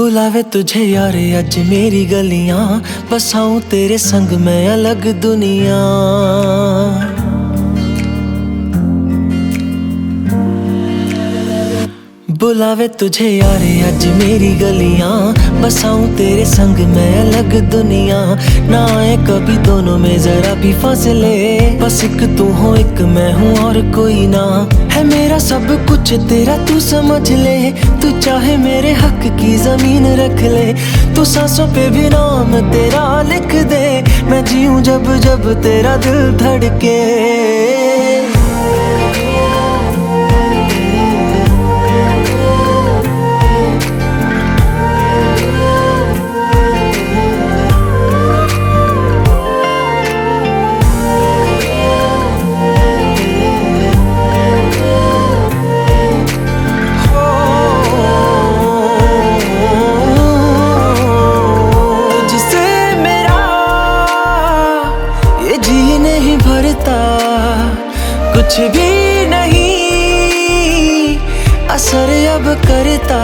बुलावे तुझे यारे अज मेरी गलियाँ बसाऊं तेरे संग, मैं अलग दुनिया। बुलावे तुझे यारे अज मेरी गलियाँ बसाऊं तेरे संग, मैं अलग दुनिया। ना आए कभी दोनों में, जरा भी फासले, बस एक तू हो, एक मैं हूँ और कोई ना। है मेरा सब कुछ, तेरा तू समझ ले। तू चाहे मेरे हक की ज़मीन रख ले। तू सांसों पे भी नाम तेरा लिख दे। मैं जीऊं जब जब तेरा दिल धड़के। कुछ भी नहीं, असर अब करता।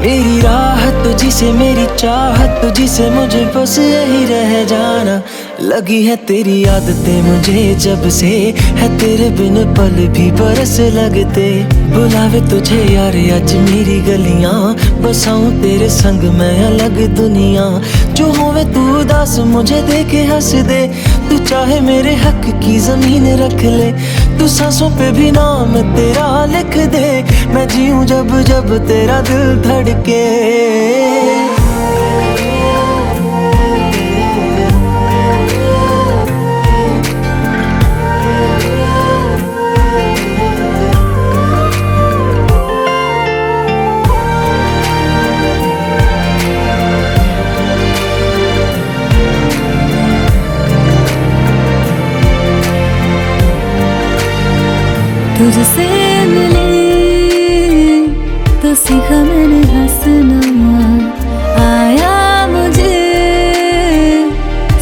मेरी राहत तुझी से मेरी चाहत तुझी से मुझे बस यही रह जाना। लगी है तेरी आदतें मुझे जब से, है तेरे बिन पल भी बरस लगते। बुलावे तुझे यार, आज मेरी गलियाँ बसाऊं तेरे संग मैं अलग दुनिया। जो होवे तू उदास, मुझे देखे हंस दे। तू चाहे मेरे हक की ज़मीन रख ले। तू सांसों पे भी नाम तेरा लिख दे। मैं जीऊं जब जब तेरा दिल धड़के। तुझसे मिले तो सीखा मैंने हंसना आया मुझे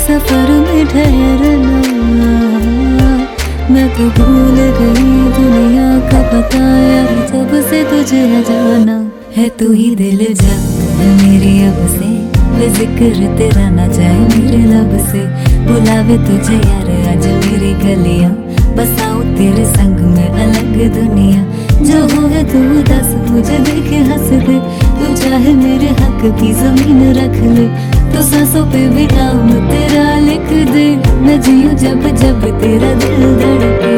सफ़र में ठहरना मैं तो भूल गई दुनिया का पता यार जब से तुझे जाना है तू ही दिल जा। मेरी अब से वे ज़िक्र तेरा ना जाए, मेरे लब से बुलावे तुझे यार, आज मेरी गलियाँ। बसाऊं तेरे संग में अलग दुनिया। जो हो तू दस मुझे देख हंस दे। तू चाहे मेरे हक की ज़मीन रख ले। तो सांसों पे भी नाम तेरा लिख दे। मैं जियो जब जब तेरा दिल धड़के।